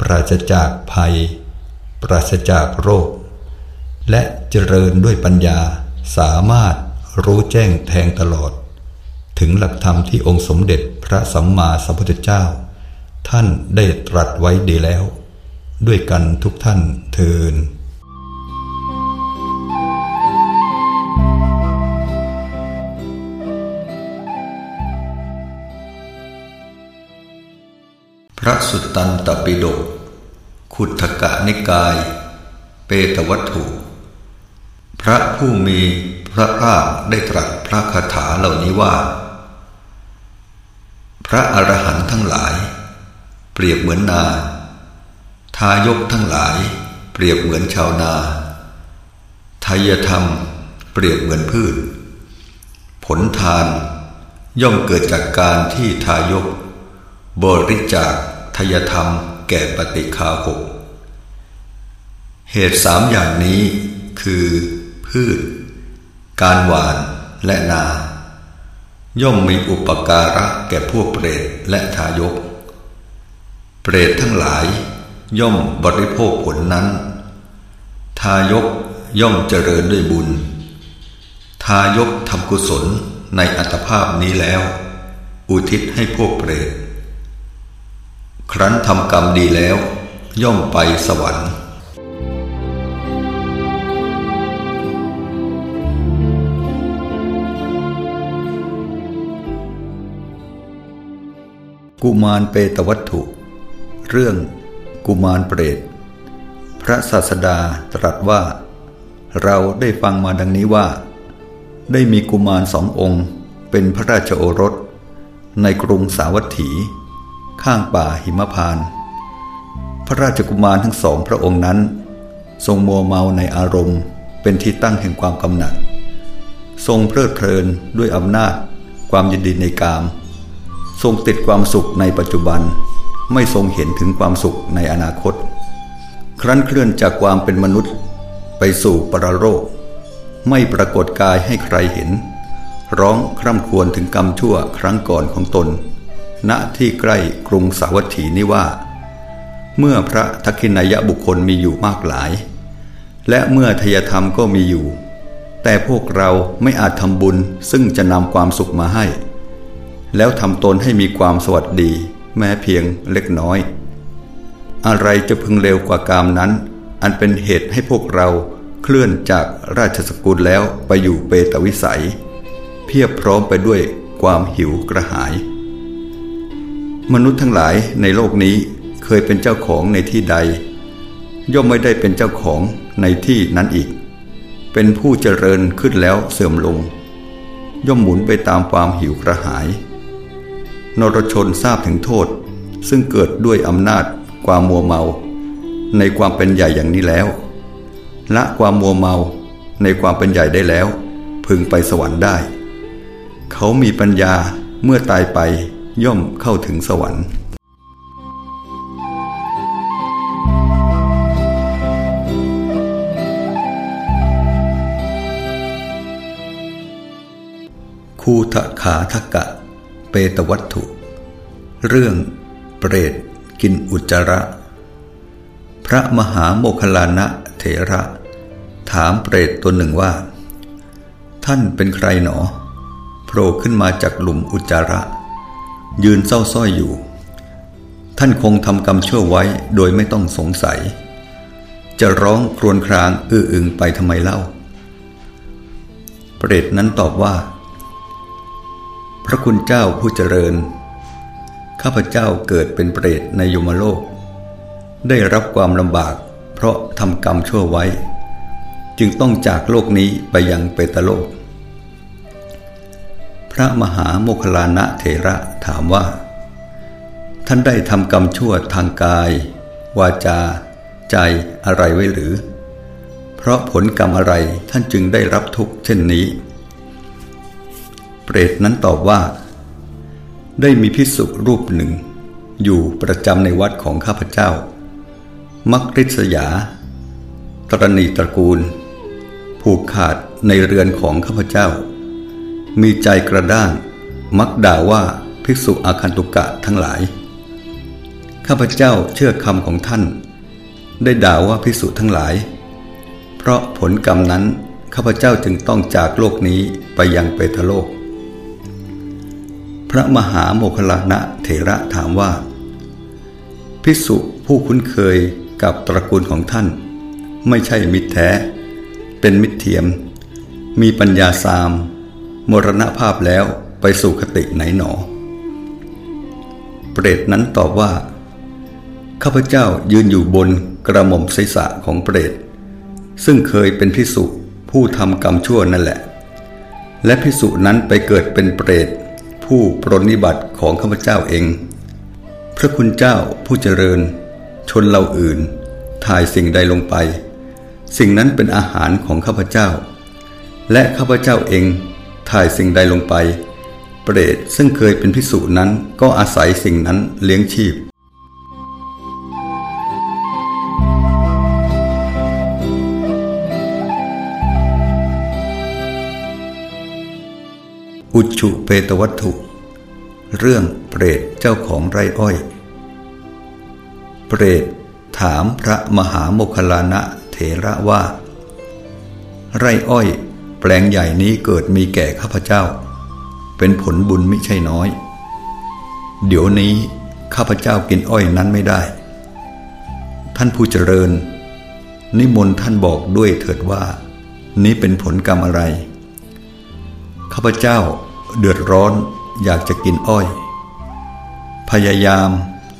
ปราศจากภัย ปราศจากโรค และเจริญด้วยปัญญาสามารถรู้แจ้งแทงตลอด ถึงหลักธรรมที่องค์สมเด็จพระสัมมาสัมพุทธเจ้า ท่านได้ตรัสไว้ดีแล้ว ด้วยกันทุกท่านเทิน ระสุตตันตปิฎกขุทกะนิกาย เปตวัตถุ พระผู้มีพระภาคได้ตรัสพระคาถาเหล่านี้ว่า พระอรหันต์ทั้งหลาย เปรียบเหมือนนา ทายกทั้งหลาย เปรียบเหมือนชาวนา ทายธรรม เปรียบเหมือนพืช ผลทานย่อมเกิดจากการที่ทายก บริจาค ทยธรรมแก่ปฏิคาหก เหตุสามอย่างนี้คือ พืช การหวานและนา ย่อมมีอุปการะแก่พวกเปรตและทายก เปรตทั้งหลายย่อมบริโภคผลนั้น ทายกย่อมเจริญด้วยบุญ ทายกทำกุศลในอัตภาพนี้แล้ว อุทิศให้พวกเปรต ครั้นทำกรรมดีแล้ว ย่อมไปสวรรค์ กุมารเปตวัตถุ เรื่องกุมารเปรต พระศาสดาตรัสว่า เราได้ฟังมาดังนี้ว่า ได้มีกุมารสององค์เป็นพระราชโอรส ในกรุงสาวัตถี ข้างป่าหิมพาน พระราชกุมารทั้งสองพระองค์นั้น ทรงมัวเมาในอารมณ์ เป็นที่ตั้งแห่งความกำหนัด ทรงเพลิดเพลินด้วยอำนาจ ความยินดีในกาม ทรงติดความสุขในปัจจุบัน ไม่ทรงเห็นถึงความสุขในอนาคต ครั้นเคลื่อนจากความเป็นมนุษย์ไปสู่ปรโลกไม่ปรากฏกายให้ใครเห็น ร้องคร่ำควรถึงกรรมชั่วครั้งก่อนของตน ณที่ใกล้กรุงสาวัตถีนี้ว่า เมื่อพระทักขินายบุคคลมีอยู่มากหลาย และเมื่อทยธรรมก็มีอยู่ แต่พวกเราไม่อาจทำบุญซึ่งจะนำความสุขมาให้ แล้วทำตนให้มีความสวัสดี แม้เพียงเล็กน้อย อะไรจะพึงเร็วกว่ากามนั้น อันเป็นเหตุให้พวกเราเคลื่อนจากราชสกุลแล้วไปอยู่เปตวิสัย เพียบพร้อมไปด้วยความหิวกระหาย มนุษย์ทั้งหลายในโลกนี้เคยเป็นเจ้าของในที่ใด ย่อมไม่ได้เป็นเจ้าของในที่นั้นอีก เป็นผู้เจริญขึ้นแล้วเสื่อมลง ย่อมหมุนไปตามความหิวกระหาย นรชนทราบถึงโทษซึ่งเกิดด้วยอำนาจความมัวเมา ในความเป็นใหญ่อย่างนี้แล้ว ละความมัวเมาในความเป็นใหญ่ได้แล้ว พึงไปสวรรค์ได้ เขามีปัญญาเมื่อตายไป ย่อมเข้าถึงสวรรค์คูทขาทกะ เปตวัตถุ เรื่องเปรตกินอุจจาระ พระมหาโมคลานะเถระ ถามเปรตตัวหนึ่งว่า ท่านเป็นใครหนอโผล่ขึ้นมาจากหลุมอุจจาระ ยืนเศร้าส้อยอยู่ ท่านคงทำกรรมชั่วไว้โดยไม่ต้องสงสัย จะร้องครวญครางอื้ออึงไปทำไมเล่า เปรตนั้นตอบว่า พระคุณเจ้าผู้เจริญ ข้าพเจ้าเกิดเป็นเปรตในยมโลก ได้รับความลำบาก เพราะทำกรรมชั่วไว้ จึงต้องจากโลกนี้ไปยังเปตโลก พระมหาโมคลานะเถระถามว่า ท่านได้ทำกรรมชั่วทางกาย วาจา ใจอะไรไว้หรือ เพราะผลกรรมอะไรท่านจึงได้รับทุกข์เช่นนี้ เปรตนั้นตอบว่า ได้มีพิสุรูปหนึ่ง อยู่ประจำในวัดของข้าพเจ้า มักริษยา ตรณีตระกูล ผูกขาดในเรือนของข้าพเจ้า มีใจกระด้าง มักด่าว่าภิกษุอาคันตุกะทั้งหลาย ข้าพเจ้าเชื่อคำของท่าน ได้ด่าว่าภิกษุทั้งหลาย เพราะผลกรรมนั้นข้าพเจ้าจึงต้องจากโลกนี้ไปยังเปตโลก พระมหาโมคลานะเถระถามว่า ภิกษุผู้คุ้นเคยกับตระกูลของท่าน ไม่ใช่มิตรแท้ เป็นมิตรเทียม มีปัญญาสาม มรณภาพแล้วไปสู่คติไหนหนอ เปรตนั้นตอบว่า ข้าพเจ้ายืนอยู่บนกระหม่อมศีรษะของเปรต ซึ่งเคยเป็นพิสุผู้ทำกรรมชั่วนั่นแหละ และพิสุนั้นไปเกิดเป็นเปรต ผู้ปรนิบัติของข้าพเจ้าเอง พระคุณเจ้าผู้เจริญ ชนเราอื่น ถ่ายสิ่งใดลงไป สิ่งนั้นเป็นอาหารของข้าพเจ้า และข้าพเจ้าเอง ถ่ายสิ่งใดลงไป เปรตซึ่งเคยเป็นพิสูจนั้นก็อาศัยสิ่งนั้นเลี้ยงชีพ อุชุเปตวัตถุ เรื่องเปรตเจ้าของไรอ้อย เปรตถามพระมหาโมคลานะเถระว่า ไรอ้อย แปลงใหญ่นี้เกิดมีแก่ข้าพเจ้า เป็นผลบุญไม่ใช่น้อย เดี๋ยวนี้ข้าพเจ้ากินอ้อยนั้นไม่ได้ ท่านผู้เจริญ นิมนต์ท่านบอกด้วยเถิดว่า นี้เป็นผลกรรมอะไร ข้าพเจ้าเดือดร้อนอยากจะกินอ้อย พยายาม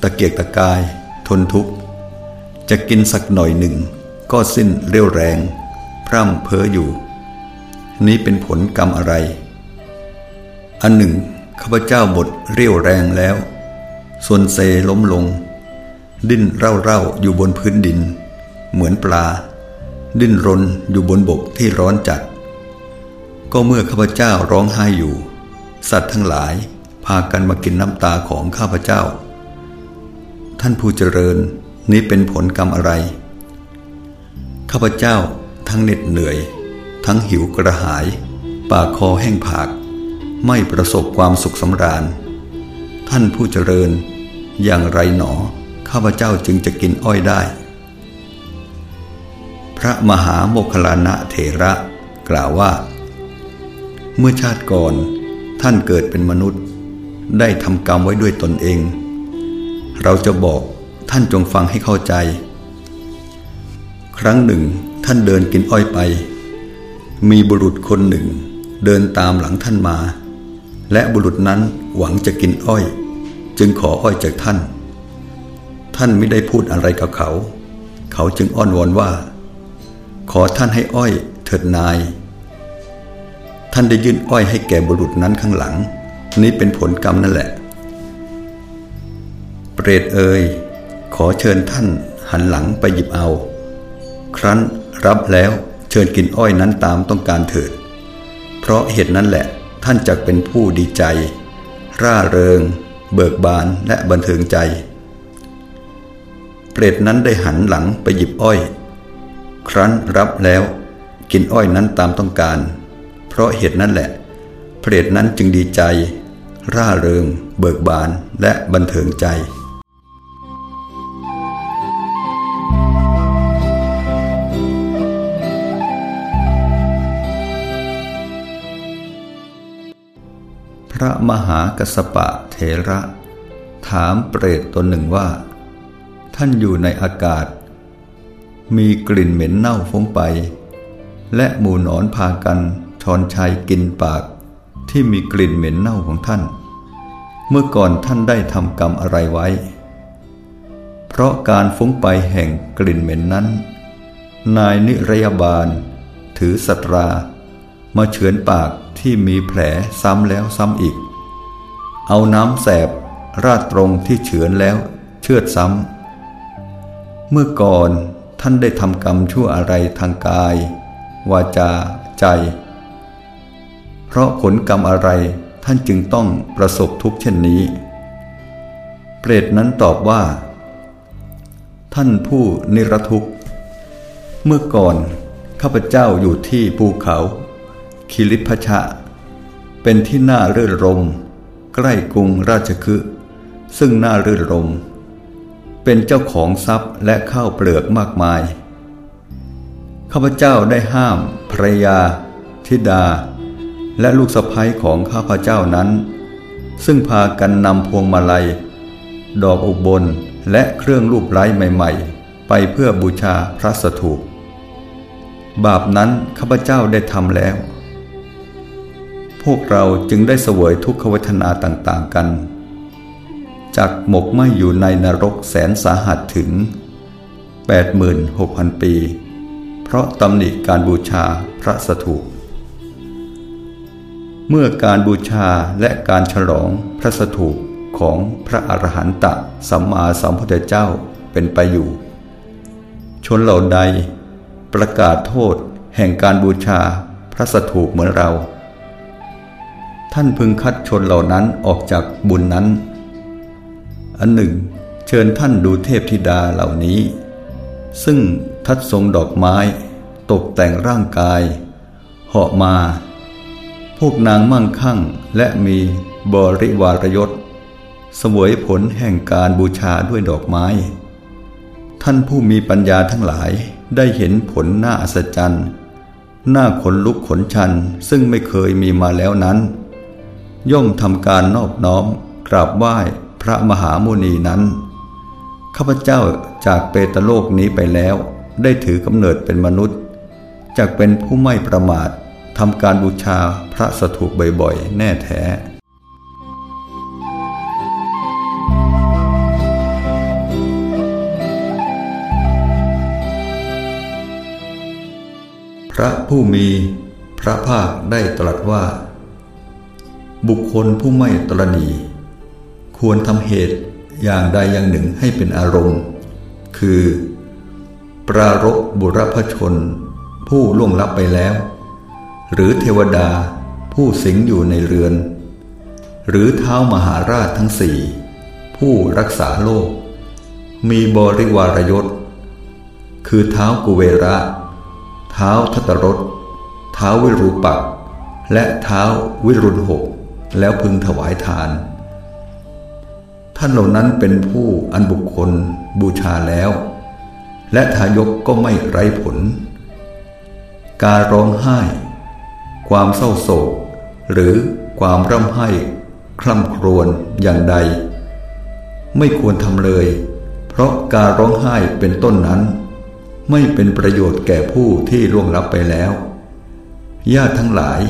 ตะเกียกตะกาย ทนทุกข์ จะกินสักหน่อยหนึ่ง ก็สิ้นเรี่ยวแรง พร่ำเพ้ออยู่ นี้เป็นผลกรรมอะไร อันหนึ่งข้าพเจ้าหมดเรี่ยวแรงแล้ว ส่วนเซล้มลง ดิ้นเร่าเร่าอยู่บนพื้นดิน เหมือนปลา ดิ้นรนอยู่บนบกที่ร้อนจัด ก็เมื่อข้าพเจ้าร้องไห้อยู่ สัตว์ทั้งหลายพากันมากินน้ำตาของข้าพเจ้า ท่านผู้เจริญนี้เป็นผลกรรมอะไร ข้าพเจ้าทั้งเหน็ดเหนื่อย ทั้งหิวกระหาย ปากคอแห้งผาก ไม่ประสบความสุขสำราญ ท่านผู้เจริญ อย่างไรหนอ ข้าพเจ้าจึงจะกินอ้อยได้ พระมหาโมคลานะเถระกล่าวว่า เมื่อชาติก่อนท่านเกิดเป็นมนุษย์ ได้ทำกรรมไว้ด้วยตนเอง เราจะบอกท่านจงฟังให้เข้าใจ ครั้งหนึ่งท่านเดินกินอ้อยไป มีบุรุษคนหนึ่ง เดินตามหลังท่านมา และบุรุษนั้นหวังจะกินอ้อย จึงขออ้อยจากท่าน ท่านไม่ได้พูดอะไรกับเขา เขาจึงอ้อนวอนว่า ขอท่านให้อ้อยเถิดนาย ท่านได้ยื่นอ้อยให้แก่บุรุษนั้นข้างหลัง นี้เป็นผลกรรมนั่นแหละ เปรตเอ่ยขอเชิญท่านหันหลังไปหยิบเอา ครั้นรับแล้ว เชิญกินอ้อยนั้นตามต้องการเถิด เพราะเหตุนั้นแหละท่านจักเป็นผู้ดีใจ ร่าเริง เบิกบานและบันเทิงใจ เปรตนั้นได้หันหลังไปหยิบอ้อย ครั้นรับแล้วกินอ้อยนั้นตามต้องการ เพราะเหตุนั้นแหละพรตนั้นจึงดีใจ ร่าเริง เบิกบานและบันเทิงใจ ระมหากสปะเถระ ถามเปรตตนหนึ่งว่า ท่านอยู่ในอากาศ มีกลิ่นเหม็นเน่าฟุ้งไป และหมูหนอนพากันชอนชัยกินปากที่มีกลิ่นเหม็นเน่าของท่าน เมื่อก่อนท่านได้ทำกรรมอะไรไว้ เพราะการฟุ้งไปแห่งกลิ่นเหม็นนั้น นายนิรยาบาล ถือสตรา มาเฉือนปาก ที่มีแผลซ้ำแล้วซ้ำอีก เอาน้ำแสบราดตรงที่เฉือนแล้วเชือดซ้ำ เมื่อก่อนท่านได้ทำกรรมชั่วอะไรทางกาย วาจา ใจ เพราะผลกรรมอะไรท่านจึงต้องประสบทุกข์เช่นนี้ เปรตนั้นตอบว่า ท่านผู้นิรทุกข์ เมื่อก่อนข้าพเจ้าอยู่ที่ภูเขา คิริพชะ เป็นที่น่ารื่นรม ใกล้กรุงราชคฤห์ซึ่งน่ารื่นรม เป็นเจ้าของทรัพย์และข้าวเปลือกมากมาย ข้าพเจ้าได้ห้ามภรยา ธิดา และลูกสะพ้ยของข้าพเจ้านั้น ซึ่งพากันนำพวงมาลัย ดอกอุบลและเครื่องรูปไร้ใหม่ๆ ไปเพื่อบูชาพระสถูปบาปนั้นข้าพเจ้าได้ทำแล้ว วกเราจึงได้เสวยทุกขเวทนาต่างๆกัน จากหมกไม่อยู่ในนรกแสนสาหัสถึง 86,000 ปี เพราะตำหนิการบูชาพระสถูปเมื่อการบูชาและการฉลองพระสถูปของพระอรหันตะสัมมาสัมพุทธเจ้าเป็นไปอยู่ ชนเหล่าใดประกาศโทษแห่งการบูชาพระสถูปเหมือนเรา ท่านพึงคัดชนเหล่านั้นออกจากบุญนั้น อันหนึ่ง เชิญท่านดูเทพธิดาเหล่านี้ ซึ่งทัดทรงดอกไม้ ตกแต่งร่างกาย เหาะมา พวกนางมั่งคั่งและมีบริวารยศสวยผลแห่งการบูชาด้วยดอกไม้ ท่านผู้มีปัญญาทั้งหลายได้เห็นผลน่าอัศจรรย์หน้าขนลุกขนชันซึ่งไม่เคยมีมาแล้วนั้น ย่อมทำการนอบน้อมกราบไหว้พระมหาโมนีนั้น ข้าพเจ้าจากเปตโลกนี้ไปแล้ว ได้ถือกำเนิดเป็นมนุษย์จากเป็นผู้ไม่ประมาททำการบูชาพระสถูปบ่อยๆ แน่แท้พระผู้มีพระภาคได้ตรัสว่า บุคคลผู้ไม่ตรณีควรทำเหตุอย่างใดอย่างหนึ่งให้เป็นอารมณ์ คือ ปรารบบุรพชน ผู้ล่วงลับไปแล้ว หรือเทวดาผู้สิงอยู่ในเรือน หรือเท้ามหาราชทั้งสี่ผู้รักษาโลก มีบริวารยศ คือเท้ากุเวระ เท้าทัตรสเท้าวิรูปัก และเท้าวิรุณหก แล้วพึงถวายทาน ท่านเหล่านั้นเป็นผู้อันบุคคลบูชาแล้ว และทายกก็ไม่ไร้ผล การร้องไห้ ความเศร้าโศก หรือความร่ำไห้คล่ำครวญอย่างใด ไม่ควรทำเลย เพราะการร้องไห้เป็นต้นนั้น ไม่เป็นประโยชน์แก่ผู้ที่ล่วงลับไปแล้วญาติทั้งหลาย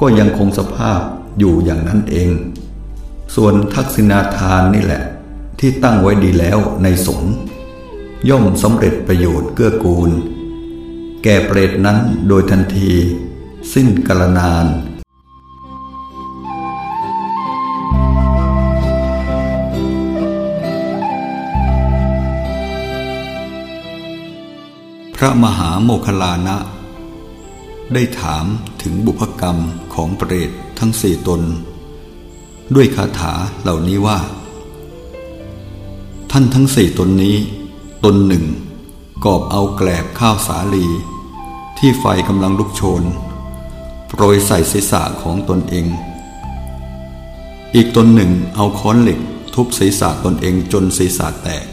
ก็ยังคงสภาพ อยู่อย่างนั้นเอง ส่วนทักษิณาทานนี่แหละ ที่ตั้งไว้ดีแล้วในสงฆ์ย่อมสำเร็จประโยชน์เกื้อกูล แก่เปรตนั้นโดยทันที สิ้นกาลนานพระมหาโมคลานะ ได้ถามถึงบุพกรรมของเปรต ทั้งสี่ตน ด้วยคาถาเหล่านี้ว่า ท่านทั้งสี่ตนนี้ ตนหนึ่ง กอบเอาแกลบข้าวสาลี ที่ไฟกำลังลุกโชน โปรยใส่ศีรษะของตนเอง อีกตนหนึ่งเอาค้อนเหล็กทุบศีรษะตนเองจนศีรษะแตก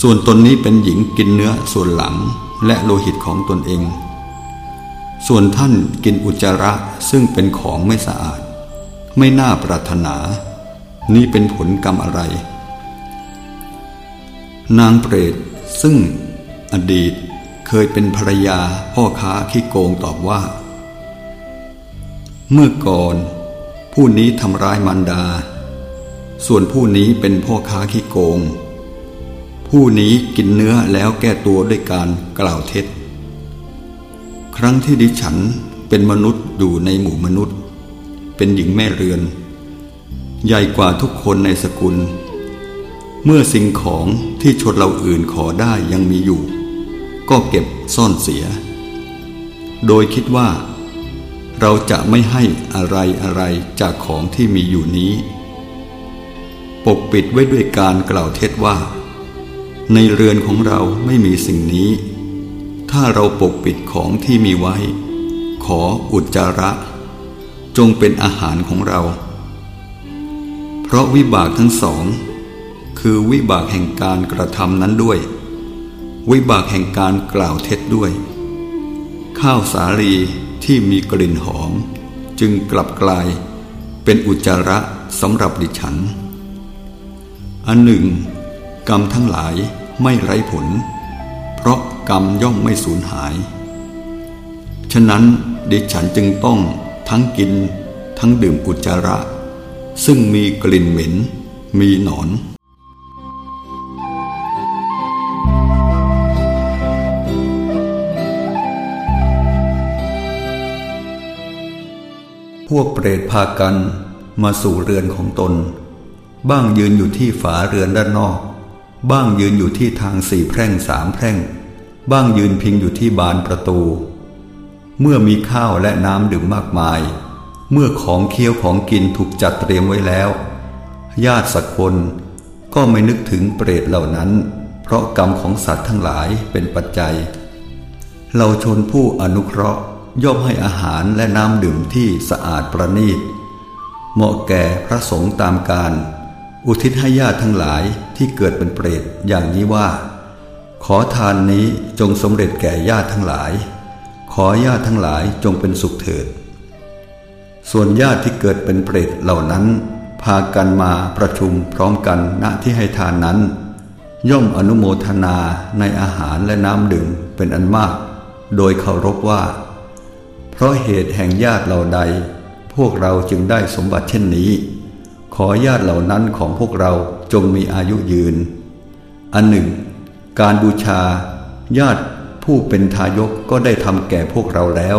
ส่วนตนนี้เป็นหญิงกินเนื้อส่วนหลังและโลหิตของตนเอง ส่วนท่านกินอุจจาระซึ่งเป็นของไม่สะอาด ไม่น่าปรารถนา นี่เป็นผลกรรมอะไร นางเปรตซึ่งอดีตเคยเป็นภรรยาพ่อค้าขี้โกงตอบว่า เมื่อก่อน ผู้นี้ทำร้ายมารดา ส่วนผู้นี้เป็นพ่อค้าขี้โกง ผู้นี้กินเนื้อแล้วแก้ตัวด้วยการกล่าวเท็จ รั้งที่ดิฉันเป็นมนุษย์อยู่ในหมู่มนุษย์ เป็นหญิงแม่เรือน ใหญ่กว่าทุกคนในสกุล เมื่อสิ่งของที่ชนเราอื่นขอได้ยังมีอยู่ ก็เก็บซ่อนเสีย โดยคิดว่า เราจะไม่ให้อะไรอะไรจากของที่มีอยู่นี้ ปกปิดไว้ด้วยการกล่าวเท็จว่า ในเรือนของเราไม่มีสิ่งนี้ ถ้าเราปกปิดของที่มีไว้ ขออุจจาระ จงเป็นอาหารของเรา เพราะวิบากทั้งสอง คือวิบากแห่งการกระทำนั้นด้วย วิบากแห่งการกล่าวเท็จด้วย ข้าวสาลีที่มีกลิ่นหอม จึงกลับกลายเป็นอุจจาระสำหรับดิฉัน อันหนึ่ง กรรมทั้งหลายไม่ไร้ผล เพราะ กรรมย่อมไม่สูญหาย ฉะนั้นดิฉันจึงต้องทั้งกินทั้งดื่มอุจจาระ ซึ่งมีกลิ่นเหม็น มีหนอนพวกเปรตพากันมาสู่เรือนของตน บ้างยืนอยู่ที่ฝาเรือนด้านนอก บ้างยืนอยู่ที่ทางสี่แพร่งสามแพร่ง บ้างยืนพิงอยู่ที่บานประตู เมื่อมีข้าวและน้ำดื่มมากมาย เมื่อของเคี้ยวของกินถูกจัดเตรียมไว้แล้ว ญาติสักคนก็ไม่นึกถึงเปรตเหล่านั้น เพราะกรรมของสัตว์ทั้งหลายเป็นปัจจัย เราชนผู้อนุเคราะห์ย่อมให้อาหารและน้ำดื่มที่สะอาดประณีต เหมาะแก่พระสงฆ์ตามการ อุทิศให้ญาติทั้งหลายที่เกิดเป็นเปรตอย่างนี้ว่า ขอทานนี้จงสมเร็จแก่ญาติทั้งหลาย ขอญาติทั้งหลายจงเป็นสุขเถิด ส่วนญาติที่เกิดเป็นเปรตเหล่านั้น พากันมาประชุมพร้อมกันณที่ให้ทานนั้น ย่อมอนุโมทนาในอาหารและน้ำดื่มเป็นอันมาก โดยเคารพว่า เพราะเหตุแห่งญาติเหล่าใด พวกเราจึงได้สมบัติเช่นนี้ ขอญาติเหล่านั้นของพวกเราจงมีอายุยืน อันหนึ่ง การบูชา ญาติผู้เป็นทายกก็ได้ทำแก่พวกเราแล้ว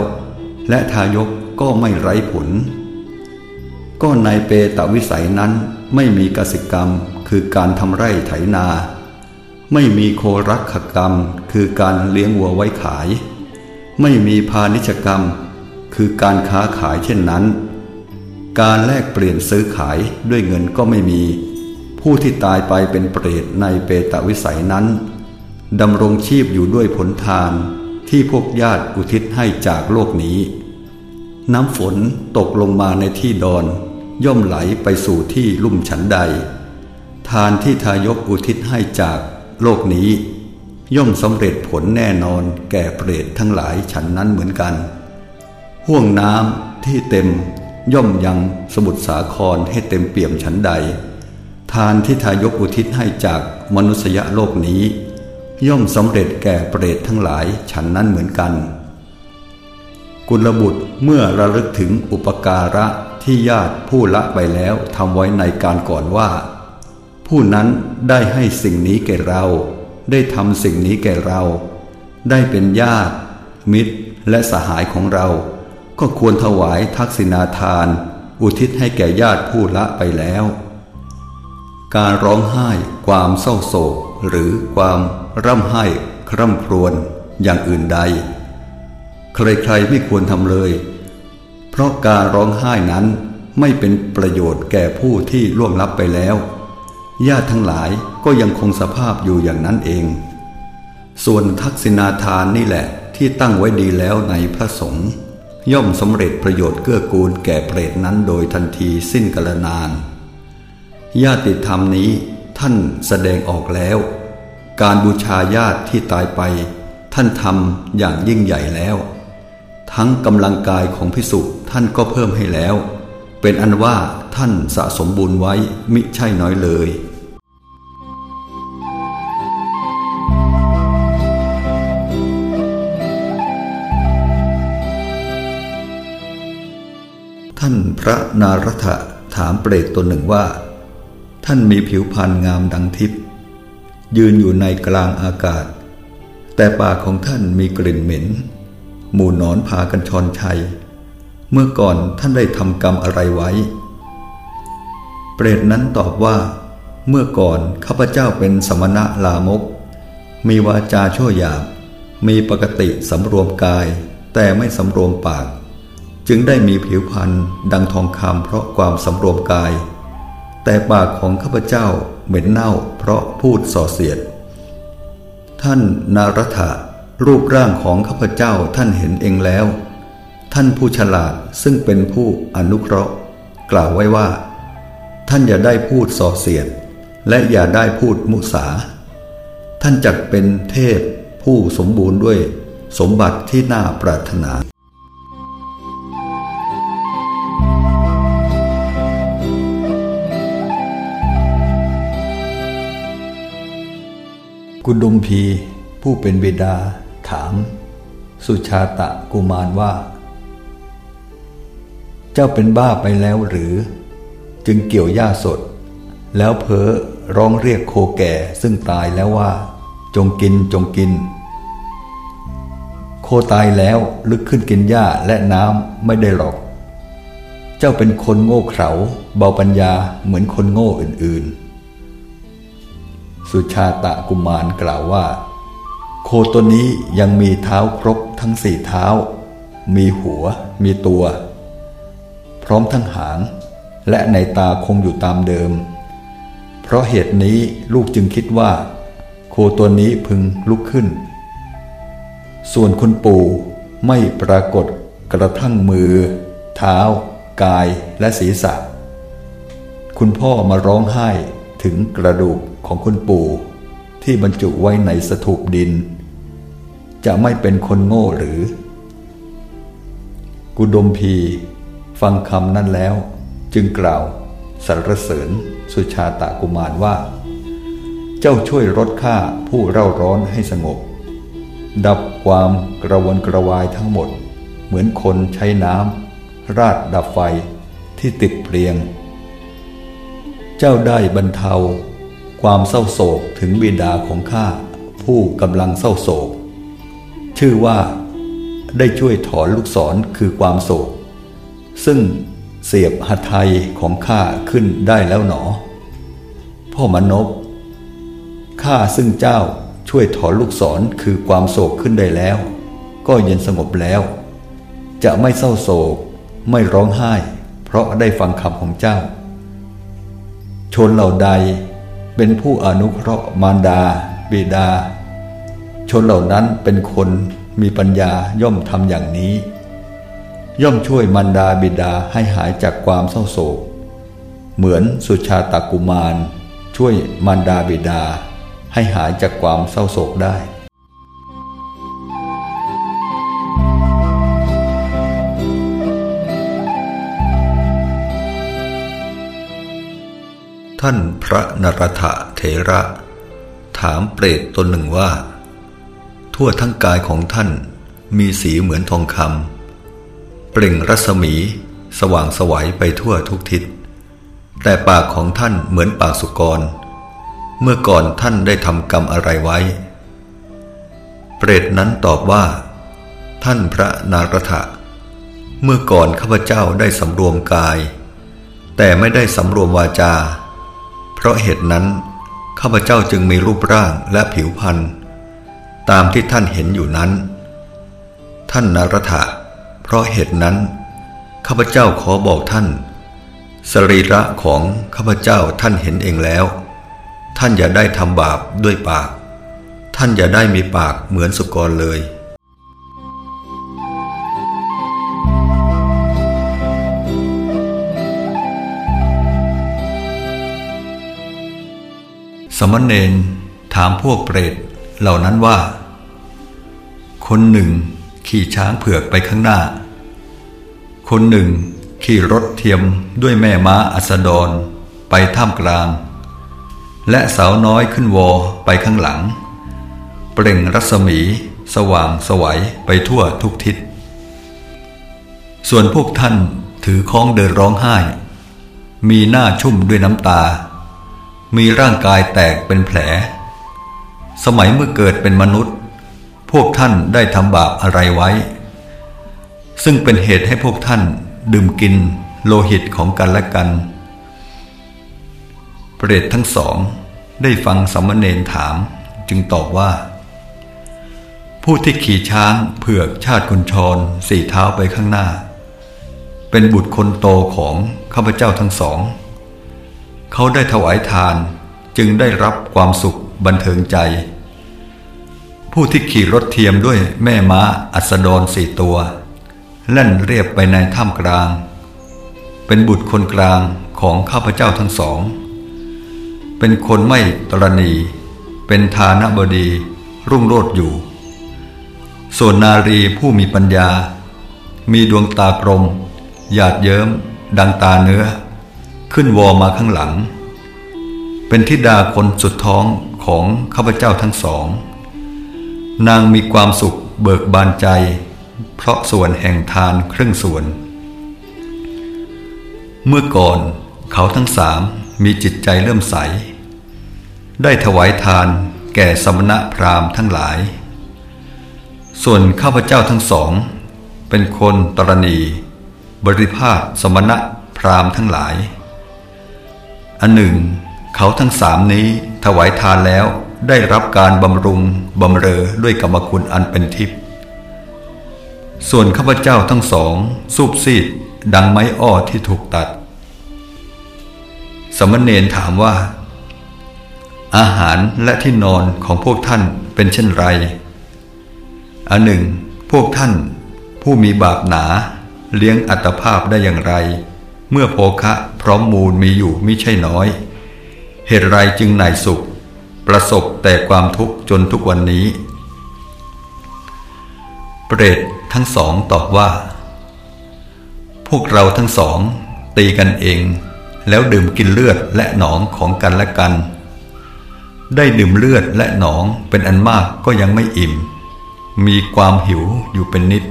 และทายกก็ไม่ไร้ผล ก็ในเปตวิสัยนั้นไม่มีกสิกรรมคือการทำไร่ไถนา ไม่มีโครักขกรรมคือการเลี้ยงวัวไว้ขาย ไม่มีพาณิชกรรม คือการค้าขายเช่นนั้น การแลกเปลี่ยนซื้อขายด้วยเงินก็ไม่มี ผู้ที่ตายไปเป็นเปรตในเปตวิสัยนั้น ดำรงชีพอยู่ด้วยผลทานที่พวกญาติอุทิศให้จากโลกนี้ น้ำฝนตกลงมาในที่ดอนย่อมไหลไปสู่ที่ลุ่มฉันใด ทานที่ทายกอุทิศให้จากโลกนี้ ย่อมสำเร็จผลแน่นอนแก่เปรตทั้งหลายฉันนั้นเหมือนกัน ห่วงน้ำที่เต็มย่อมยังสมุทรสาครให้เต็มเปี่ยมฉันใด ทานที่ทายกอุทิศให้จากมนุษยโลกนี้ ย่อมสำเร็จแก่เปรตทั้งหลายฉันนั้นเหมือนกัน กุลบุตรเมื่อระลึกถึงอุปการะที่ญาติผู้ละไปแล้วทำไว้ในการก่อนว่า ผู้นั้นได้ให้สิ่งนี้แก่เรา ได้ทำสิ่งนี้แก่เรา ได้เป็นญาติ มิตรและสหายของเรา ก็ควรถวายทักษิณาทาน อุทิศให้แก่ญาติผู้ละไปแล้ว การร้องไห้ ความเศร้าโศกหรือความ ร่ำไห้คร่ำครวญอย่างอื่นใด ใครๆไม่ควรทำเลย เพราะการร้องไห้นั้นไม่เป็นประโยชน์แก่ผู้ที่ล่วงลับไปแล้ว ญาติทั้งหลายก็ยังคงสภาพอยู่อย่างนั้นเอง ส่วนทักษิณาทานนี่แหละที่ตั้งไว้ดีแล้วในพระสงฆ์ย่อมสำเร็จประโยชน์เกื้อกูลแก่เปรตนั้นโดยทันทีสิ้นกาลนาน ญาติธรรมนี้ท่านแสดงออกแล้ว การบูชาญาติที่ตายไป ท่านทำอย่างยิ่งใหญ่แล้ว ทั้งกำลังกายของพิสุท่านก็เพิ่มให้แล้ว เป็นอันว่าท่านสะสมบุญไว้มิใช่น้อยเลยท่านพระนารถะถามเปรตตนหนึ่งว่า ท่านมีผิวพรรณงามดังทิพย์ ยืนอยู่ในกลางอากาศ แต่ปากของท่านมีกลิ่นเหม็น หมู่นอนพากันชอนชัย เมื่อก่อนท่านได้ทำกรรมอะไรไว้ เปรตนั้นตอบว่า เมื่อก่อนข้าพเจ้าเป็นสมณะลามก มีวาจาชั่วหยาบ มีปกติสำรวมกาย แต่ไม่สำรวมปาก จึงได้มีผิวพรรณดังทองคำเพราะความสำรวมกาย แต่ปากของข้าพเจ้า เหม็นเน่าเพราะพูดส่อเสียด ท่านนารถะรูปร่างของข้าพเจ้าท่านเห็นเองแล้ว ท่านผู้ฉลาดซึ่งเป็นผู้อนุเคราะห์ กล่าวไว้ว่า ท่านอย่าได้พูดส่อเสียด และอย่าได้พูดมุสา ท่านจักเป็นเทพผู้สมบูรณ์ด้วยสมบัติที่น่าปรารถนา กุดุมพี ผู้เป็นบิดา ถาม สุชาตะกุมารว่า เจ้าเป็นบ้าไปแล้วหรือ จึงเกี่ยวหญ้าสด แล้วเพอร้องเรียกโคแก่ซึ่งตายแล้วว่า จงกินจงกิน โคตายแล้วลึกขึ้นกินหญ้าและน้ำไม่ได้หรอก เจ้าเป็นคนโง่เขลาเบาปัญญาเหมือนคนโง่อื่นๆ สุชาตะกุมารกล่าวว่า โคตัวนี้ยังมีเท้าครบทั้งสี่เท้า มีหัว มีตัว พร้อมทั้งหาง และในตาคงอยู่ตามเดิม เพราะเหตุนี้ลูกจึงคิดว่า โคตัวนี้พึงลุกขึ้น ส่วนคุณปู่ไม่ปรากฏกระทั่งมือ เท้า กายและศีรษะ คุณพ่อมาร้องไห้ถึงกระดูก ของคุณปู่ที่บรรจุไว้ในสถูปดิน จะไม่เป็นคนโง่หรือ กุดมพีฟังคำนั้นแล้ว จึงกล่าวสรรเสริญสุชาตะกุมารว่า เจ้าช่วยลดค่าผู้เร่าร้อนให้สงบ ดับความกระวนกระวายทั้งหมด เหมือนคนใช้น้ำราดดับไฟที่ติดเพลียง เจ้าได้บรรเทา ความเศร้าโศกถึงบิดาของข้าผู้กำลังเศร้าโศก ชื่อว่าได้ช่วยถอนลูกศรคือความโศก ซึ่งเสียบหัตถยของข้าขึ้นได้แล้วหนอ พ่อมนบข้าซึ่งเจ้าช่วยถอนลูกศรคือความโศกขึ้นได้แล้ว ก็เย็นสงบแล้ว จะไม่เศร้าโศกไม่ร้องไห้ เพราะได้ฟังคำของเจ้า ชนเหล่าใด เป็นผู้อนุเคราะห์มารดา บิดา ชนเหล่านั้นเป็นคนมีปัญญาย่อมทำอย่างนี้ ย่อมช่วยมารดาบิดาให้หายจากความเศร้าโศก เหมือนสุชาตากุมาร ช่วยมารดาบิดา ให้หายจากความเศร้าโศกได้ ท่านพระนรถะเถระ ถามเปรตตนหนึ่งว่า ทั่วทั้งกายของท่านมีสีเหมือนทองคำเปล่งรัศมีสว่างสวัยไปทั่วทุกทิศ แต่ปากของท่านเหมือนปากสุกร เมื่อก่อนท่านได้ทำกรรมอะไรไว้ เปรตนั้นตอบว่า ท่านพระนารถะ เมื่อก่อนข้าพเจ้าได้สำรวมกาย แต่ไม่ได้สำรวมวาจา เพราะเหตุนั้นข้าพเจ้าจึงมีรูปร่างและผิวพรรณตามที่ท่านเห็นอยู่นั้น ท่านนารถะเพราะเหตุนั้นข้าพเจ้าขอบอกท่าน สรีระของข้าพเจ้าท่านเห็นเองแล้ว ท่านอย่าได้ทำบาปด้วยปาก ท่านอย่าได้มีปากเหมือนสุกรเลย มณเณรถามพวกเปรตเหล่านั้นว่า คนหนึ่งขี่ช้างเผือกไปข้างหน้า คนหนึ่งขี่รถเทียมด้วยแม่ม้าอัสดรไปท่ามกลาง และสาวน้อยขึ้นวอไปข้างหลัง เปล่งรัศมี สว่างสวัยไปทั่วทุกทิศ ส่วนพวกท่านถือค้องเดินร้องไห้ มีหน้าชุ่มด้วยน้ำตา มีร่างกายแตกเป็นแผล สมัยเมื่อเกิดเป็นมนุษย์ พวกท่านได้ทำบาปอะไรไว้ ซึ่งเป็นเหตุให้พวกท่านดื่มกินโลหิตของกันและกัน เปรตทั้งสองได้ฟังสมณเณรถามจึงตอบว่า ผู้ที่ขี่ช้างเผือกชาติกุญชรสี่เท้าไปข้างหน้า เป็นบุตรคนโตของข้าพเจ้าทั้งสอง เขาได้ถวายทานจึงได้รับความสุขบันเทิงใจ ผู้ที่ขี่รถเทียมด้วยแม่ม้าอัสดรสี่ตัวแล่นเรียบไปในถ้ำกลาง เป็นบุตรคนกลางของข้าพเจ้าทั้งสอง เป็นคนไม่ตรณี เป็นทานบดีรุ่งโรจน์อยู่ ส่วนนารีผู้มีปัญญา มีดวงตากลมหยาดเยิ้มดังตาเนื้อ ขึ้นวอมาข้างหลัง เป็นทิดาคนสุดท้องของข้าพเจ้าทั้งสอง นางมีความสุขเบิกบานใจ เพราะส่วนแห่งทานครึ่งส่วน เมื่อก่อนเขาทั้งสามมีจิตใจเริ่มใส ได้ถวายทานแก่สมณะพราหมณ์ทั้งหลาย ส่วนข้าพเจ้าทั้งสอง เป็นคนตรณี บริภาคสมณะพราหมณ์ทั้งหลาย อันหนึ่ง เขาทั้งสามนี้ถวายทานแล้วได้รับการบำรุงบำเรอด้วยกรรมคุณอันเป็นทิพย์ส่วนข้าพเจ้าทั้งสองสูบซีดดังไม้อ้อที่ถูกตัด สมณเณรถามว่า อาหารและที่นอนของพวกท่านเป็นเช่นไร อันหนึ่ง พวกท่านผู้มีบาปหนาเลี้ยงอัตภาพได้อย่างไร เมื่อโภคะพร้อมมูลมีอยู่มิใช่น้อย เหตุไรจึงหนายสุข ประสบแต่ความทุกข์จนทุกวันนี้ เปรตทั้งสองตอบว่า พวกเราทั้งสอง ตีกันเอง แล้วดื่มกินเลือดและหนองของกันและกัน ได้ดื่มเลือดและหนองเป็นอันมากก็ยังไม่อิ่ม มีความหิวอยู่เป็นนิด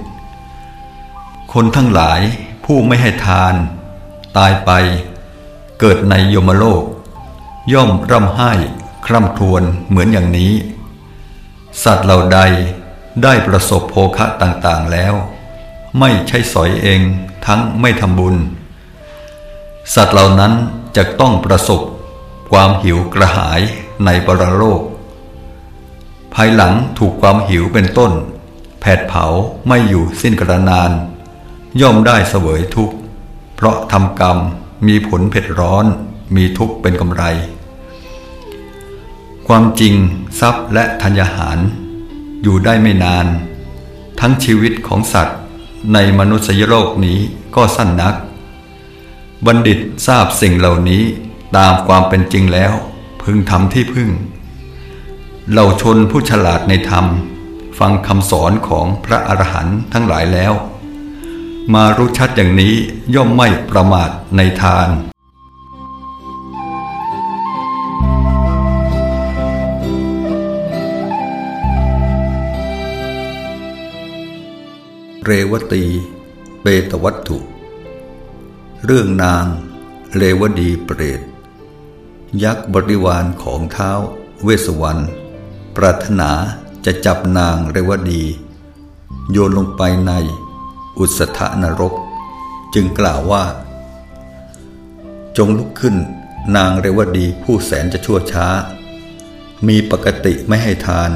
คนทั้งหลายผู้ไม่ให้ทาน ตายไป เกิดในโยมโลก ย่อมร่ำไห้คร่ำครวญเหมือนอย่างนี้ สัตว์เหล่าใดได้ประสบโภคะต่างๆแล้ว ไม่ใช่สอยเองทั้งไม่ทำบุญ สัตว์เหล่านั้นจะต้องประสบความหิวกระหายในปรโลก ภายหลังถูกความหิวเป็นต้น แผดเผาไม่อยู่สิ้นกระนาน ย่อมได้เสวยทุกข์ ราะทำกรรมมีผลเผ็ดร้อนมีทุกข์เป็นกำไร ความจริงทรัพย์และธัญญาหาร อยู่ได้ไม่นาน ทั้งชีวิตของสัตว์ในมนุษยโลกนี้ก็สั้นนัก บัณฑิตทราบสิ่งเหล่านี้ตามความเป็นจริงแล้ว พึงทำที่พึ่งเราชนผู้ฉลาดในธรรม ฟังคำสอนของพระอรหันต์ทั้งหลายแล้ว มารู้ชัดอย่างนี้ย่อมไม่ประมาทในทาน เรวตีเปตวัตถุ เรื่องนางเรวดีเปรต ยักษ์บริวารของเท้าเวสวรรณปรารถนาจะจับนางเรวดี โยนลงไปใน อุสธนรก จึงกล่าวว่า จงลุกขึ้นนางเรวดีผู้แสนจะชั่วช้า มีปกติไม่ให้ทาน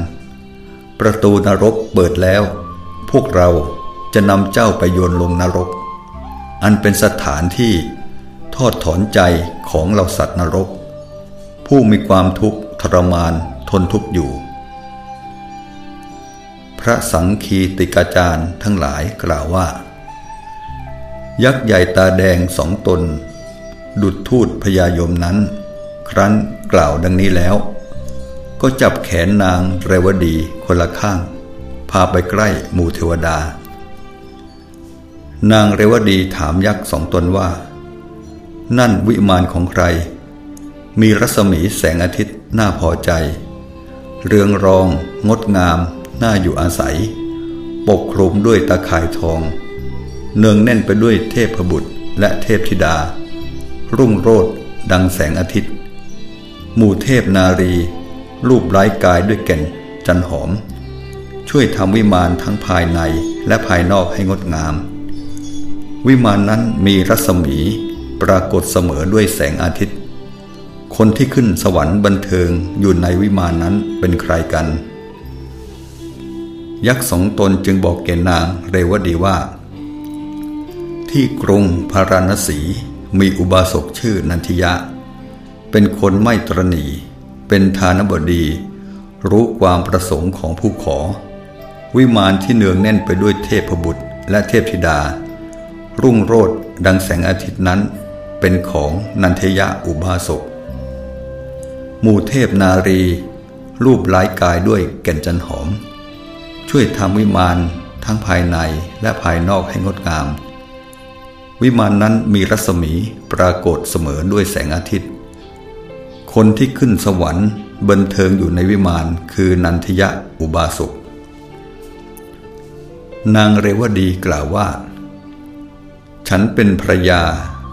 ประตูนรกเปิดแล้ว พวกเราจะนำเจ้าไปโยนลงนรก อันเป็นสถานที่ทอดถอนใจของเราสัตว์นรก ผู้มีความทุกข์ทรมานทนทุกข์อยู่ ระสังคีติกาจารย์ทั้งหลายกล่าวว่า ยักษ์ใหญ่ตาแดงสองตน ดุดทูตพญายมนั้น ครั้นกล่าวดังนี้แล้ว ก็จับแขนนางเรวดีคนละข้าง พาไปใกล้หมู่เทวดา นางเรวดีถามยักษ์สองตนว่า นั่นวิมานของใคร มีรัศมีแสงอาทิตย์น่าพอใจ เรืองรองงดงาม น่าอยู่อาศัย ปกคลุมด้วยตะข่ายทอง เนืองแน่นไปด้วยเทพบุตรและเทพธิดา รุ่งโรดดังแสงอาทิตย์ หมู่เทพนารี รูปร้ายกายด้วยแก่นจันหอม ช่วยทำวิมานทั้งภายในและภายนอกให้งดงาม วิมานนั้นมีรัศมีปรากฏเสมอด้วยแสงอาทิตย์ คนที่ขึ้นสวรรค์บันเทิงอยู่ในวิมานนั้นเป็นใครกัน ยักษ์สองตนจึงบอกแก่นางเรวดีว่า ที่กรุงพาราณสีมีอุบาสกชื่อนันทิยะ เป็นคนไม่ตรณีเป็นทานบดี รู้ความประสงค์ของผู้ขอ วิมานที่เนืองแน่นไปด้วยเทพบุตรและเทพธิดา รุ่งโรดดังแสงอาทิตย์นั้น เป็นของนันทยะอุบาสกหมู่เทพนารี รูปล้ายกายด้วยแก่นจันหอม ช่วยทำวิมานทั้งภายในและภายนอกให้งดงาม วิมานนั้นมีรัศมีปรากฏเสมอด้วยแสงอาทิตย์ คนที่ขึ้นสวรรค์บันเทิงอยู่ในวิมานคือนันทยะอุบาสกนางเรวดีกล่าวว่า ฉันเป็นภรยา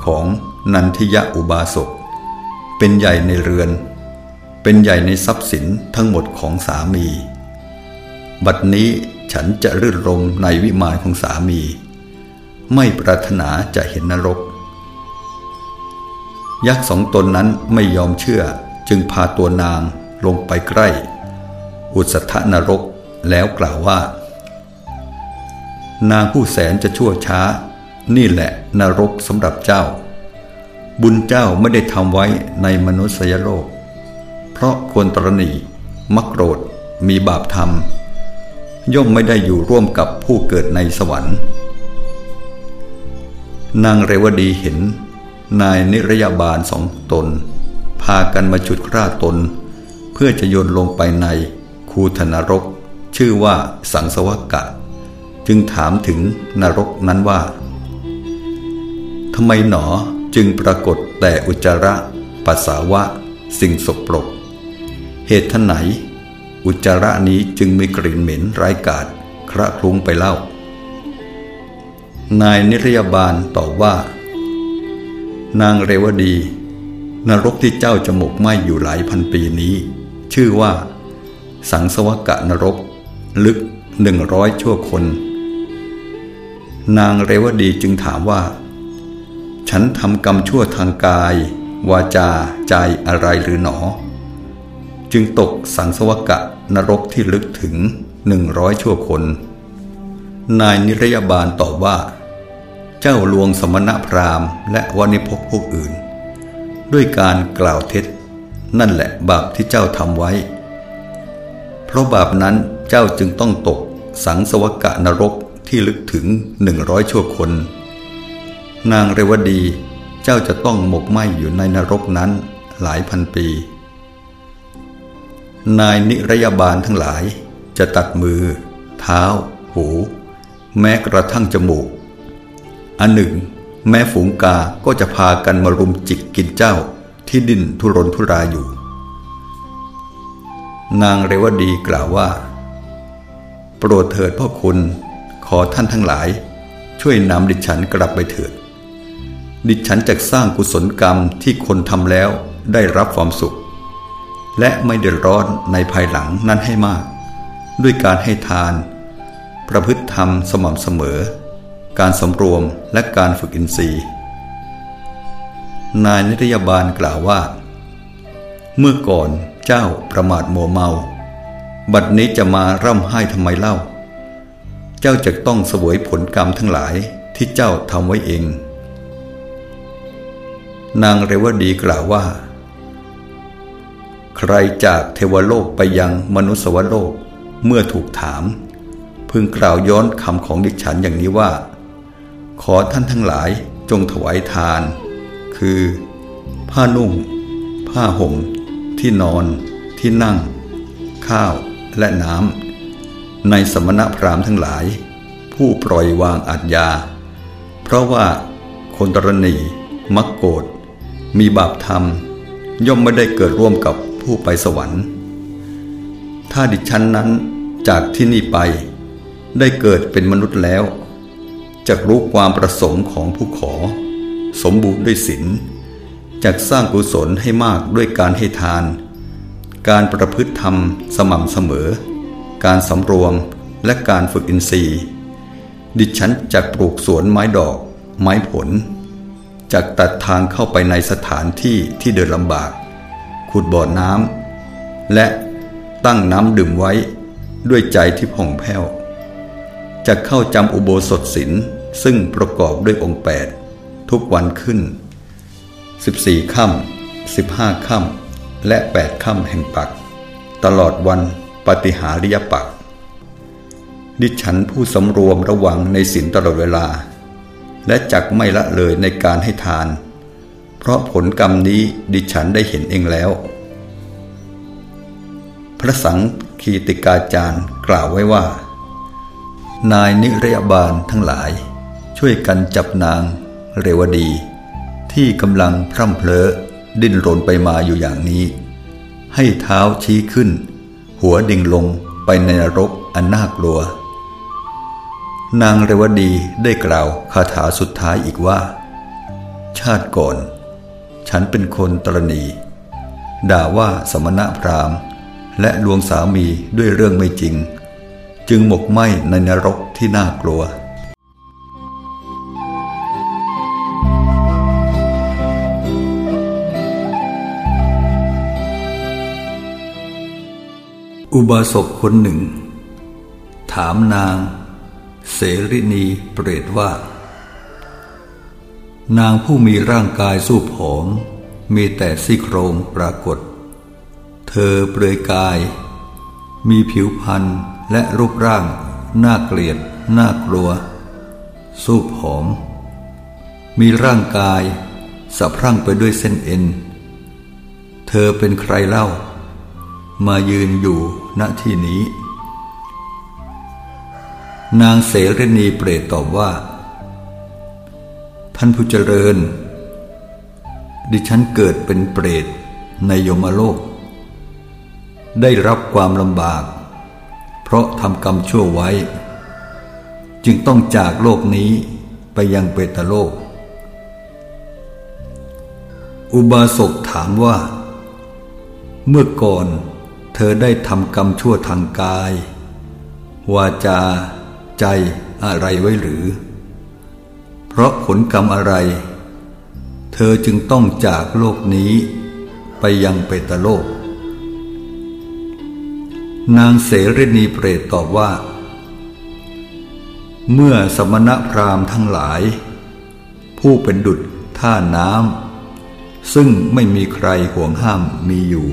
ของนันทยะอุบาสก เป็นใหญ่ในเรือน เป็นใหญ่ในทรัพย์สินทั้งหมดของสามี บัดนี้ฉันจะรื่นรมในวิมานของสามี ไม่ปรารถนาจะเห็นนรก ยักษ์สองตนนั้นไม่ยอมเชื่อจึงพาตัวนางลงไปใกล้ อุสธนรกแล้วกล่าวว่า นางผู้แสนจะชั่วช้า นี่แหละนรกสำหรับเจ้า บุญเจ้าไม่ได้ทำไว้ในมนุษยโลก เพราะควรตรณีมักโกรธมีบาปธรรม ย่อมไม่ได้อยู่ร่วมกับผู้เกิดในสวรรค์ นางเรวดีเห็น นายนิรยาบาลสองตน พากันมาจุดฆ่าตน เพื่อจะโยนลงไปในคูธนรก ชื่อว่าสังสวกะ จึงถามถึงนรกนั้นว่าทำไมหนอจึงปรากฏแต่อุจจาระปัสสาวะ สิ่งสกปรก เหตุท่านไหน อุจจาระนี้จึงมีกลิ่นเหม็นร้ายกาจคระคลุ้งไปเล่า นายนิรยาบาลตอบว่า นางเรวดี นรกที่เจ้าจะหมกไหมอยู่หลายพันปีนี้ ชื่อว่า สังสวกะนรก ลึกหนึ่งร้อยชั่วคน นางเรวดีจึงถามว่า ฉันทำกรรมชั่วทางกาย วาจาใจอะไรหรือหนอ จึงตกสังสวกะ นรกที่ลึกถึงหนึ่งร้อยชั่วคน นายนิรยาบาลตอบว่า เจ้าลวงสมณพราหมณ์ และวานิพกพวกอื่น ด้วยการกล่าวเท็จ นั่นแหละบาปที่เจ้าทำไว้ เพราะบาปนั้นเจ้าจึงต้องตกสังสวกะนรกที่ลึกถึงหนึ่งร้อยชั่วคน นางเรวดีเจ้าจะต้องหมกไหมอยู่ในนรกนั้นหลายพันปี นายนิรยาบาลทั้งหลาย จะตัดมือ เท้า หู แม้กระทั่งจมูก อันหนึ่ง แม้ฝูงกาก็จะพากันมารุมจิกกินเจ้าที่ดิ้นทุรนทุรายอยู่ นางเรวดีกล่าวว่า โปรดเถิดพ่อคุณ ขอท่านทั้งหลาย ช่วยนำดิฉันกลับไปเถิด ดิฉันจะสร้างกุศลกรรมที่คนทำแล้วได้รับความสุข และไม่เดือดร้อนในภายหลังนั้นให้มาก ด้วยการให้ทาน ประพฤติธรรมสม่ำเสมอ การสำรวมและการฝึกอินทรีย์ นายนิตยาบาลกล่าวว่า เมื่อก่อนเจ้าประมาทโมเมา บัดนี้จะมาร่ำไห้ทำไมเล่า เจ้าจะต้องเสวยผลกรรมทั้งหลายที่เจ้าทำไว้เอง นางเรวดีกล่าวว่า ใครจากเทวโลกไปยังมนุษวโลกเมื่อถูกถาม พึงกล่าวย้อนคำของดิฉันอย่างนี้ว่า ขอท่านทั้งหลายจงถวายทาน คือ ผ้านุ่ง ผ้าห่ม ที่นอน ที่นั่ง ข้าวและน้ำในสมณพราหมณ์ทั้งหลาย ผู้ปล่อยวางอัจยา เพราะว่าคนตรณีมักโกรธมีบาปธรรม ย่อมไม่ได้เกิดร่วมกับ ผู้ไปสวรรค์ ถ้าดิฉันนั้นจากที่นี่ไป ได้เกิดเป็นมนุษย์แล้วจะรู้ความประสงค์ของผู้ขอ สมบูรณ์ด้วยศีลจะสร้างกุศลให้มากด้วยการให้ทาน การประพฤติธรรมสม่ำเสมอ การสำรวมและการฝึกอินทรีย์ ดิฉันจะปลูกสวนไม้ดอก ไม้ผลจะตัดทางเข้าไปในสถานที่ที่เดินลำบาก ขุดบ่อน้ำและตั้งน้ำดื่มไว้ด้วยใจที่ผ่องแผ้ว จะเข้าจำอุโบสถศีลซึ่งประกอบด้วยองค์แปดทุกวันขึ้น 14ค่ำ15ค่ำและ 8ค่ำแห่งปัก ตลอดวันปฏิหาริยปัก ดิฉันผู้สำรวมระวังในศีลตลอดเวลา และจักไม่ละเลยในการให้ทาน เพราะผลกรรมนี้ดิฉันได้เห็นเองแล้ว พระสังคีติกาจารย์กล่าวไว้ว่า นายนิรยาบาลทั้งหลาย ช่วยกันจับนางเรวดี ที่กำลังพร่ำเพลอดิ้นรนไปมาอยู่อย่างนี้ ให้เท้าชี้ขึ้น หัวดิ่งลงไปในนรกอันน่ากลัว นางเรวดีได้กล่าวคาถาสุดท้ายอีกว่า ชาติก่อน ฉันเป็นคนตรณี ด่าว่าสมณะพราหมณ์ และลวงสามีด้วยเรื่องไม่จริง จึงหมกไหมในนรกที่น่ากลัวอุบาสกคนหนึ่ง ถามนาง เสรินีเปรตว่า นางผู้มีร่างกายสู้ผอม มีแต่ซี่โครงปรากฏ เธอเปลือยกาย มีผิวพรรณและรูปร่าง น่าเกลียด น่ากลัว สู้ผอม มีร่างกายสะพรั่งไปด้วยเส้นเอ็น เธอเป็นใครเล่า มายืนอยู่ณที่นี้ นางเสรณีเปรตตอบว่า ท่านผู้เจริญ ดิฉันเกิดเป็นเปรตในยมโลก ได้รับความลำบาก เพราะทำกรรมชั่วไว้ จึงต้องจากโลกนี้ไปยังเปตโลก อุบาสกถามว่า เมื่อก่อนเธอได้ทำกรรมชั่วทางกาย วาจา ใจอะไรไว้หรือ เพราะผลกรรมอะไร เธอจึงต้องจากโลกนี้ไปยังเปตโลก นางเสรณีเปรตตอบว่า เมื่อสมณพราหมณ์ทั้งหลาย ผู้เป็นดุจท่าน้ำซึ่งไม่มีใครห่วงห้ามมีอยู่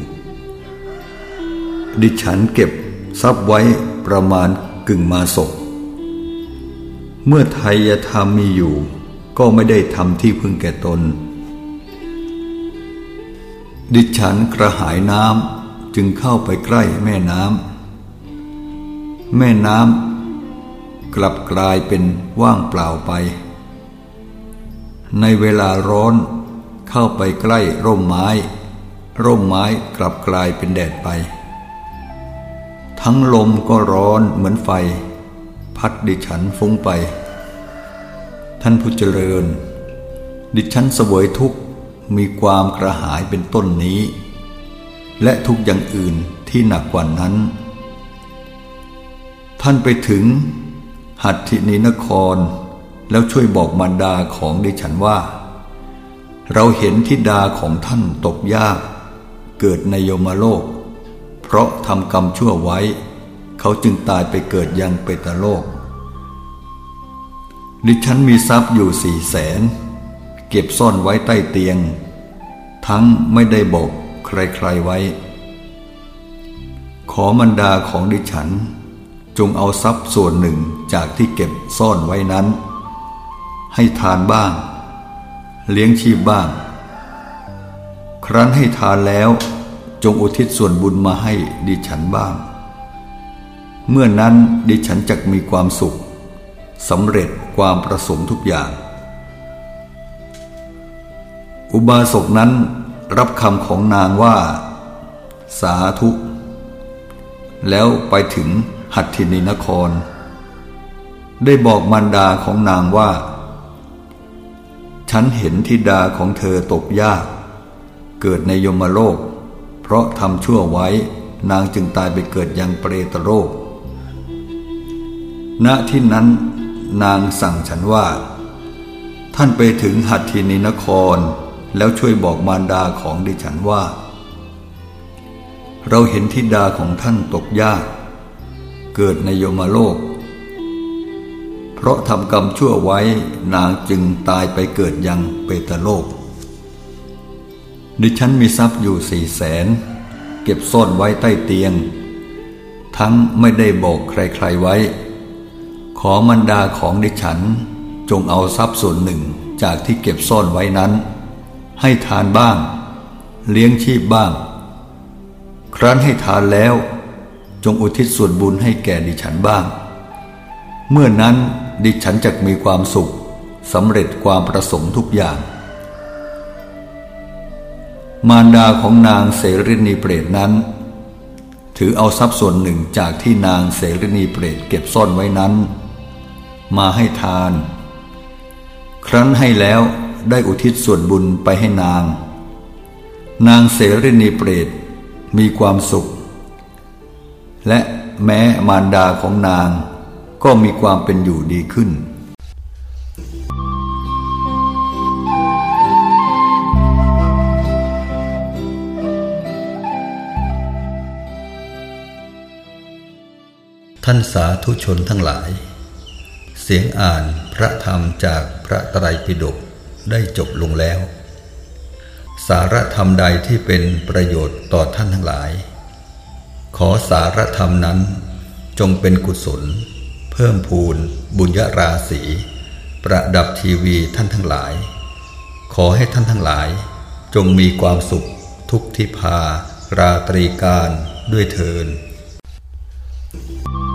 ดิฉันเก็บทรัพย์ไว้ประมาณกึ่งมาศก เมื่อไทยธรรมมีอยู่ ก็ไม่ได้ทำที่พึงแก่ตน ดิฉันกระหายน้ำจึงเข้าไปใกล้แม่น้ำแม่น้ำกลับกลายเป็นว่างเปล่าไป ในเวลาร้อนเข้าไปใกล้ร่มไม้ ร่มไม้กลับกลายเป็นแดดไป ทั้งลมก็ร้อนเหมือนไฟ พัดดิฉันฟุ้งไป ท่านผู้เจริญ ดิฉันเสวยทุกมีความกระหายเป็นต้นนี้ และทุกอย่างอื่นที่หนักกว่านั้น ท่านไปถึง หัตถินีนคร แล้วช่วยบอกมารดาของดิฉันว่า เราเห็นทิดาของท่านตกยาก เกิดในโยมโลก เพราะทำกรรมชั่วไว้ เขาจึงตายไปเกิดยังเปตโลก ดิฉันมีทรัพย์อยู่สี่แสน เก็บซ่อนไว้ใต้เตียง ทั้งไม่ได้บอกใครๆไว้ ขอมันดาของดิฉัน จงเอาทรัพย์ส่วนหนึ่งจากที่เก็บซ่อนไว้นั้น ให้ทานบ้าง เลี้ยงชีพบ้าง ครั้นให้ทานแล้วจงอุทิศส่วนบุญมาให้ดิฉันบ้าง เมื่อนั้นดิฉันจะมีความสุขสำเร็จความประสงค์ทุกอย่าง อุบาสกนั้นรับคำของนางว่า สาธุ แล้วไปถึงหัตถินีนคร ได้บอกมารดาของนางว่า ฉันเห็นทิดาของเธอตกยาก เกิดในยมโลก เพราะทำชั่วไว้นางจึงตายไปเกิดยังเปรตโลก ณที่นั้นนางสั่งฉันว่า ท่านไปถึงหัตถินีนคร แล้วช่วยบอกมารดาของดิฉันว่า เราเห็นทิดาของท่านตกยาก เกิดในโยมโลก เพราะทำกรรมชั่วไว้นางจึงตายไปเกิดยังเปตโลก ดิฉันมีทรัพย์อยู่สี่แสน เก็บซ่อนไว้ใต้เตียง ทั้งไม่ได้บอกใครๆไว้ ขอมันดาของดิฉันจงเอาทรัพย์ส่วนหนึ่งจากที่เก็บซ่อนไว้นั้น ให้ทานบ้าง เลี้ยงชีพบ้าง ครั้นให้ทานแล้ว จงอุทิศส่วนบุญให้แก่ดิฉันบ้าง เมื่อนั้นดิฉันจะมีความสุขสำเร็จความประสงค์ทุกอย่าง มารดาของนางเสรินีเปรตนั้น ถือเอาทรัพย์ส่วนหนึ่งจากที่นางเสรินีเปรตเก็บซ่อนไว้นั้น มาให้ทาน ครั้นให้แล้วได้อุทิศส่วนบุญไปให้นาง นางเสรินีเปรตมีความสุข และแม้มารดาของนางก็มีความเป็นอยู่ดีขึ้นท่านสาธุชนทั้งหลาย สียงอ่านพระธรรมจากพระไตรปิฎกได้จบลงแล้ว สารธรรมใดที่เป็นประโยชน์ต่อท่านทั้งหลาย ขอสารธรรมนั้นจงเป็นกุศล เพิ่มพูน บุญยราศีประดับทีวีท่านทั้งหลาย ขอให้ท่านทั้งหลาย จงมีความสุขทุกทิพา ราตรีการด้วยเทิน thank you